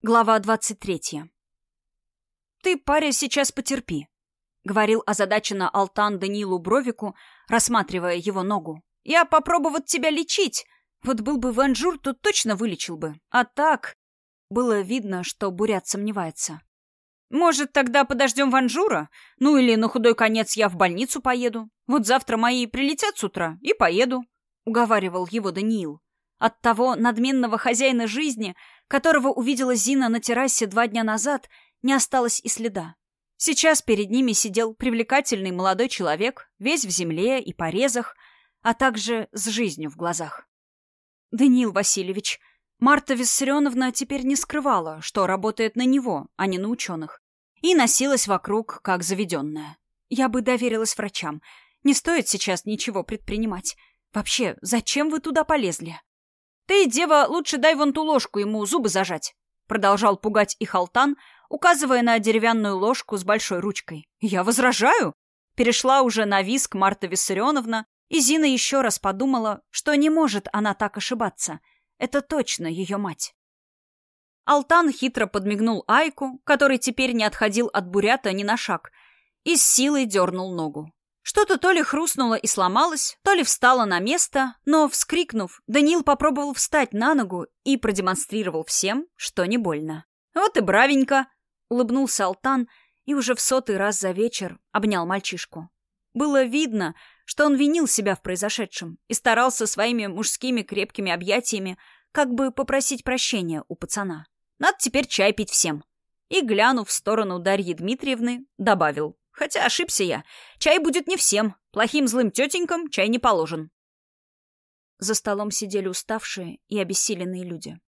Глава двадцать третья. «Ты, паря, сейчас потерпи», — говорил озадаченно Алтан Данилу Бровику, рассматривая его ногу. «Я попробовать тебя лечить. Вот был бы Ванжур, то точно вылечил бы. А так...» Было видно, что Бурят сомневается. «Может, тогда подождем Ванжура? Ну или на худой конец я в больницу поеду. Вот завтра мои прилетят с утра и поеду», — уговаривал его Даниил. От того надменного хозяина жизни, которого увидела Зина на террасе два дня назад, не осталось и следа. Сейчас перед ними сидел привлекательный молодой человек, весь в земле и порезах, а также с жизнью в глазах. «Даниил Васильевич, Марта Виссарионовна теперь не скрывала, что работает на него, а не на ученых, и носилась вокруг, как заведенная. Я бы доверилась врачам. Не стоит сейчас ничего предпринимать. Вообще, зачем вы туда полезли?» «Ты, дева, лучше дай вон ту ложку ему зубы зажать», — продолжал пугать их Алтан, указывая на деревянную ложку с большой ручкой. «Я возражаю!» Перешла уже на виск Марта Виссарионовна, и Зина еще раз подумала, что не может она так ошибаться. Это точно ее мать. Алтан хитро подмигнул Айку, который теперь не отходил от бурята ни на шаг, и с силой дернул ногу. Что-то то ли хрустнуло и сломалось, то ли встало на место, но, вскрикнув, Даниил попробовал встать на ногу и продемонстрировал всем, что не больно. «Вот и бравенько!» — улыбнулся Алтан и уже в сотый раз за вечер обнял мальчишку. Было видно, что он винил себя в произошедшем и старался своими мужскими крепкими объятиями как бы попросить прощения у пацана. Надо теперь чай пить всем. И, глянув в сторону Дарьи Дмитриевны, добавил. Хотя ошибся я. Чай будет не всем. Плохим злым тетенькам чай не положен. За столом сидели уставшие и обессиленные люди.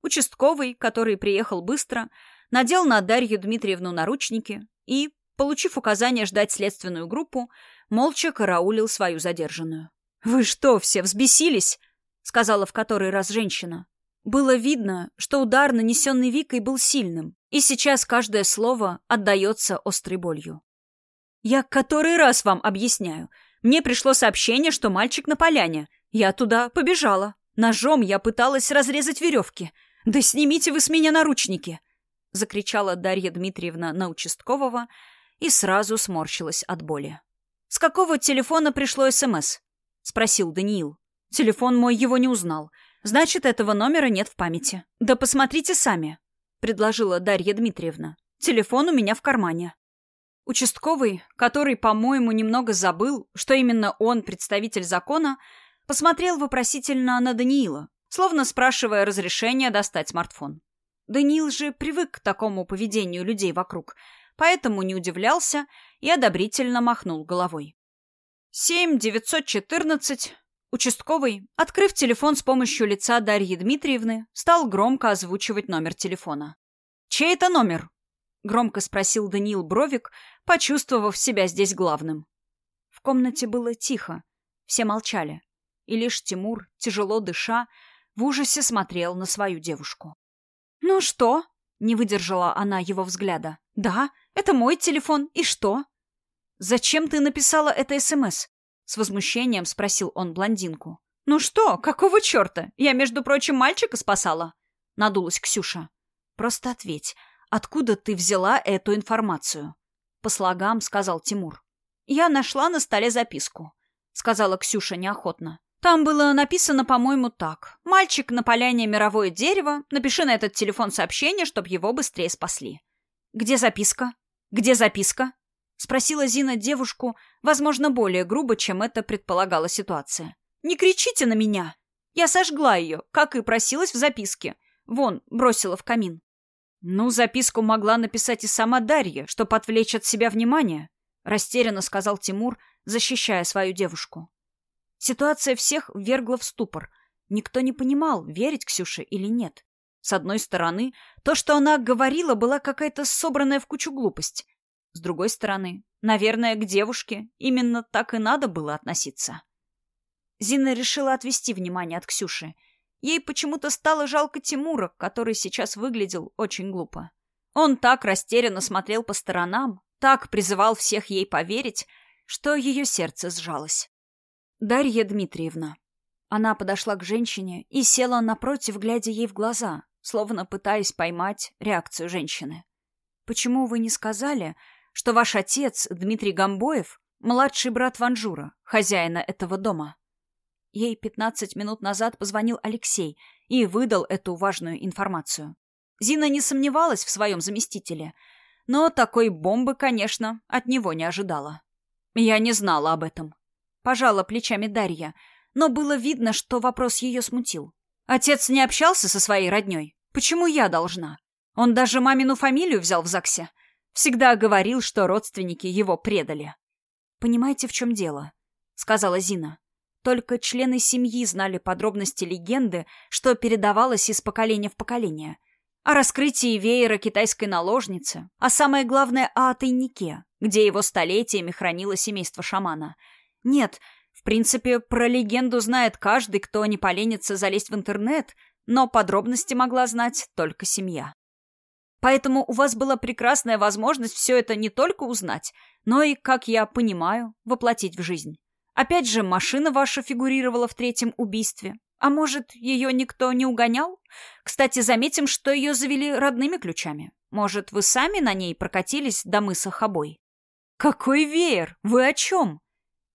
Участковый, который приехал быстро, надел на Дарью Дмитриевну наручники и, получив указание ждать следственную группу, молча караулил свою задержанную. «Вы что, все взбесились?» — сказала в который раз женщина. Было видно, что удар, нанесенный Викой, был сильным, и сейчас каждое слово отдается острой болью. «Я который раз вам объясняю. Мне пришло сообщение, что мальчик на поляне. Я туда побежала. Ножом я пыталась разрезать веревки. Да снимите вы с меня наручники!» Закричала Дарья Дмитриевна на участкового и сразу сморщилась от боли. «С какого телефона пришло СМС?» — спросил Даниил. «Телефон мой его не узнал. Значит, этого номера нет в памяти. Да посмотрите сами», — предложила Дарья Дмитриевна. «Телефон у меня в кармане». Участковый, который, по-моему, немного забыл, что именно он представитель закона, посмотрел вопросительно на Даниила, словно спрашивая разрешения достать смартфон. Даниил же привык к такому поведению людей вокруг, поэтому не удивлялся и одобрительно махнул головой. «Семь девятьсот четырнадцать...» Участковый, открыв телефон с помощью лица Дарьи Дмитриевны, стал громко озвучивать номер телефона. «Чей это номер?» Громко спросил Даниил Бровик, почувствовав себя здесь главным. В комнате было тихо. Все молчали. И лишь Тимур, тяжело дыша, в ужасе смотрел на свою девушку. «Ну что?» — не выдержала она его взгляда. «Да, это мой телефон. И что?» «Зачем ты написала это СМС?» — с возмущением спросил он блондинку. «Ну что, какого черта? Я, между прочим, мальчика спасала?» — надулась Ксюша. «Просто ответь. Откуда ты взяла эту информацию? По слогам сказал Тимур. Я нашла на столе записку, сказала Ксюша неохотно. Там было написано, по-моему, так. «Мальчик на поляне мировое дерево. Напиши на этот телефон сообщение, чтобы его быстрее спасли». «Где записка? Где записка?» Спросила Зина девушку, возможно, более грубо, чем это предполагала ситуация. «Не кричите на меня!» Я сожгла ее, как и просилась в записке. Вон, бросила в камин. «Ну, записку могла написать и сама Дарья, чтобы отвлечь от себя внимание», — растерянно сказал Тимур, защищая свою девушку. Ситуация всех ввергла в ступор. Никто не понимал, верить Ксюше или нет. С одной стороны, то, что она говорила, была какая-то собранная в кучу глупость. С другой стороны, наверное, к девушке именно так и надо было относиться. Зина решила отвести внимание от Ксюши — Ей почему-то стало жалко Тимура, который сейчас выглядел очень глупо. Он так растерянно смотрел по сторонам, так призывал всех ей поверить, что ее сердце сжалось. Дарья Дмитриевна. Она подошла к женщине и села напротив, глядя ей в глаза, словно пытаясь поймать реакцию женщины. «Почему вы не сказали, что ваш отец, Дмитрий Гамбоев, младший брат Ванжура, хозяина этого дома?» Ей пятнадцать минут назад позвонил Алексей и выдал эту важную информацию. Зина не сомневалась в своем заместителе, но такой бомбы, конечно, от него не ожидала. Я не знала об этом. Пожала плечами Дарья, но было видно, что вопрос ее смутил. Отец не общался со своей родней. Почему я должна? Он даже мамину фамилию взял в ЗАГСе. Всегда говорил, что родственники его предали. «Понимаете, в чем дело?» — сказала Зина. Только члены семьи знали подробности легенды, что передавалось из поколения в поколение. О раскрытии веера китайской наложницы, а самое главное — о тайнике, где его столетиями хранило семейство шамана. Нет, в принципе, про легенду знает каждый, кто не поленится залезть в интернет, но подробности могла знать только семья. Поэтому у вас была прекрасная возможность все это не только узнать, но и, как я понимаю, воплотить в жизнь. Опять же, машина ваша фигурировала в третьем убийстве. А может, ее никто не угонял? Кстати, заметим, что ее завели родными ключами. Может, вы сами на ней прокатились до мыса Хабой? Какой веер? Вы о чем?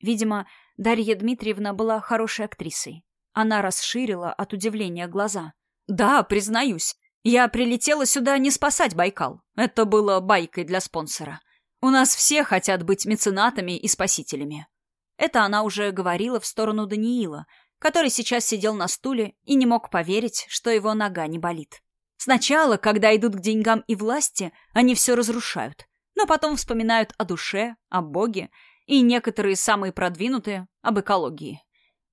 Видимо, Дарья Дмитриевна была хорошей актрисой. Она расширила от удивления глаза. Да, признаюсь, я прилетела сюда не спасать Байкал. Это было байкой для спонсора. У нас все хотят быть меценатами и спасителями. Это она уже говорила в сторону Даниила, который сейчас сидел на стуле и не мог поверить, что его нога не болит. Сначала, когда идут к деньгам и власти, они все разрушают, но потом вспоминают о душе, о Боге и некоторые самые продвинутые об экологии.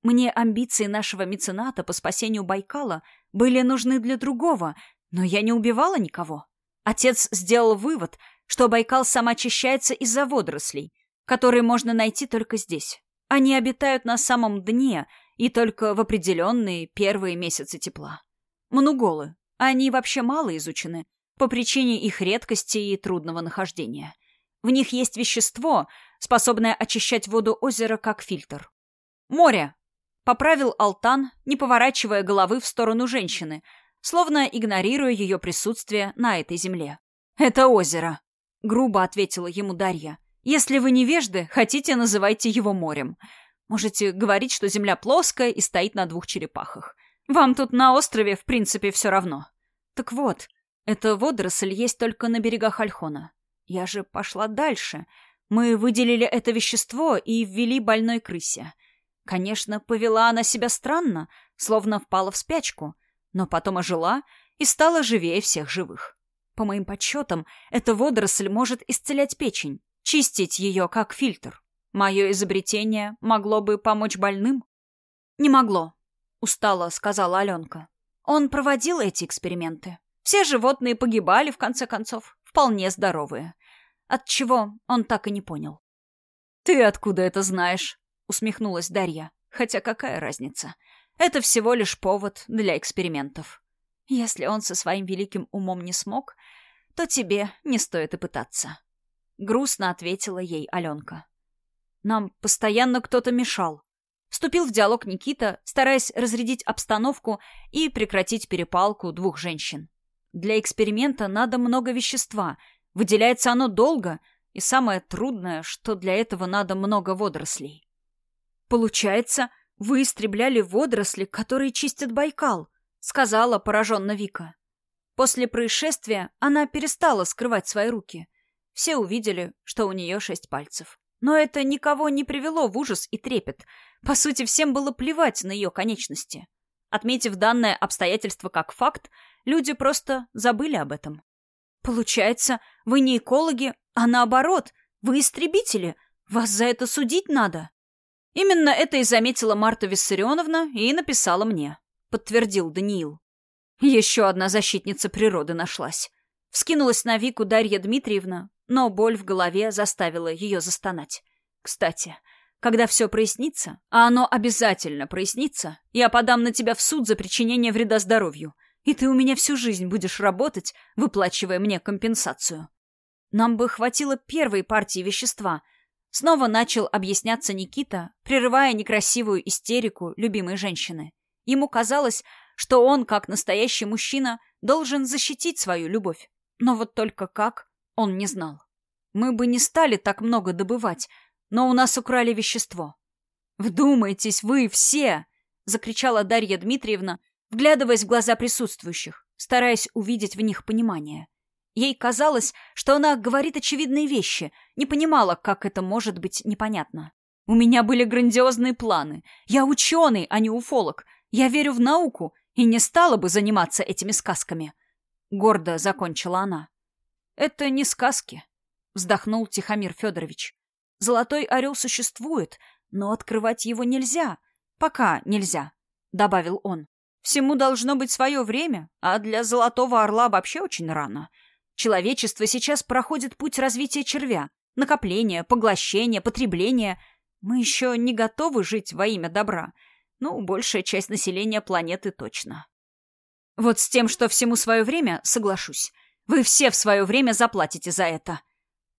Мне амбиции нашего мецената по спасению Байкала были нужны для другого, но я не убивала никого. Отец сделал вывод, что Байкал самоочищается из-за водорослей, которые можно найти только здесь. Они обитают на самом дне и только в определенные первые месяцы тепла. Мануголы. Они вообще мало изучены по причине их редкости и трудного нахождения. В них есть вещество, способное очищать воду озера как фильтр. «Море!» — поправил Алтан, не поворачивая головы в сторону женщины, словно игнорируя ее присутствие на этой земле. «Это озеро», — грубо ответила ему Дарья. Если вы невежды, хотите, называйте его морем. Можете говорить, что Земля плоская и стоит на двух черепахах. Вам тут на острове, в принципе, все равно. Так вот, эта водоросль есть только на берегах Альхона. Я же пошла дальше. Мы выделили это вещество и ввели больной крысе. Конечно, повела она себя странно, словно впала в спячку, но потом ожила и стала живее всех живых. По моим подсчетам, эта водоросль может исцелять печень. Чистить ее как фильтр. Мое изобретение могло бы помочь больным? Не могло, устало сказала Аленка. Он проводил эти эксперименты. Все животные погибали, в конце концов, вполне здоровые. От чего он так и не понял. «Ты откуда это знаешь?» — усмехнулась Дарья. «Хотя какая разница? Это всего лишь повод для экспериментов. Если он со своим великим умом не смог, то тебе не стоит и пытаться». Грустно ответила ей Аленка. Нам постоянно кто-то мешал. Вступил в диалог Никита, стараясь разрядить обстановку и прекратить перепалку двух женщин. Для эксперимента надо много вещества, выделяется оно долго, и самое трудное, что для этого надо много водорослей. Получается, вы истребляли водоросли, которые чистят Байкал, сказала пораженно Вика. После происшествия она перестала скрывать свои руки. Все увидели, что у нее шесть пальцев. Но это никого не привело в ужас и трепет. По сути, всем было плевать на ее конечности. Отметив данное обстоятельство как факт, люди просто забыли об этом. Получается, вы не экологи, а наоборот, вы истребители. Вас за это судить надо. Именно это и заметила Марта Виссарионовна и написала мне, подтвердил Даниил. Еще одна защитница природы нашлась. Вскинулась на Вику Дарья Дмитриевна, но боль в голове заставила ее застонать. Кстати, когда все прояснится, а оно обязательно прояснится, я подам на тебя в суд за причинение вреда здоровью, и ты у меня всю жизнь будешь работать, выплачивая мне компенсацию. Нам бы хватило первой партии вещества. Снова начал объясняться Никита, прерывая некрасивую истерику любимой женщины. Ему казалось, что он, как настоящий мужчина, должен защитить свою любовь. Но вот только как, он не знал. Мы бы не стали так много добывать, но у нас украли вещество. «Вдумайтесь, вы все!» — закричала Дарья Дмитриевна, вглядываясь в глаза присутствующих, стараясь увидеть в них понимание. Ей казалось, что она говорит очевидные вещи, не понимала, как это может быть непонятно. «У меня были грандиозные планы. Я ученый, а не уфолог. Я верю в науку и не стала бы заниматься этими сказками». Гордо закончила она. «Это не сказки», — вздохнул Тихомир Федорович. «Золотой орел существует, но открывать его нельзя. Пока нельзя», — добавил он. «Всему должно быть свое время, а для золотого орла вообще очень рано. Человечество сейчас проходит путь развития червя. Накопление, поглощение, потребление. Мы еще не готовы жить во имя добра. Ну, большая часть населения планеты точно. Вот с тем, что всему свое время, соглашусь. Вы все в свое время заплатите за это.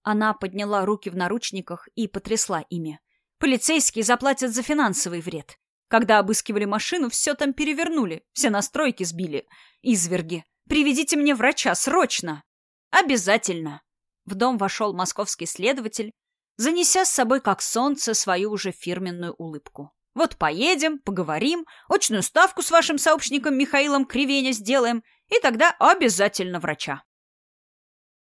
Она подняла руки в наручниках и потрясла ими. Полицейские заплатят за финансовый вред. Когда обыскивали машину, все там перевернули, все настройки сбили. Изверги. Приведите мне врача, срочно! Обязательно. В дом вошел московский следователь, занеся с собой как солнце свою уже фирменную улыбку. Вот поедем, поговорим, очную ставку с вашим сообщником Михаилом Кривеня сделаем, и тогда обязательно врача.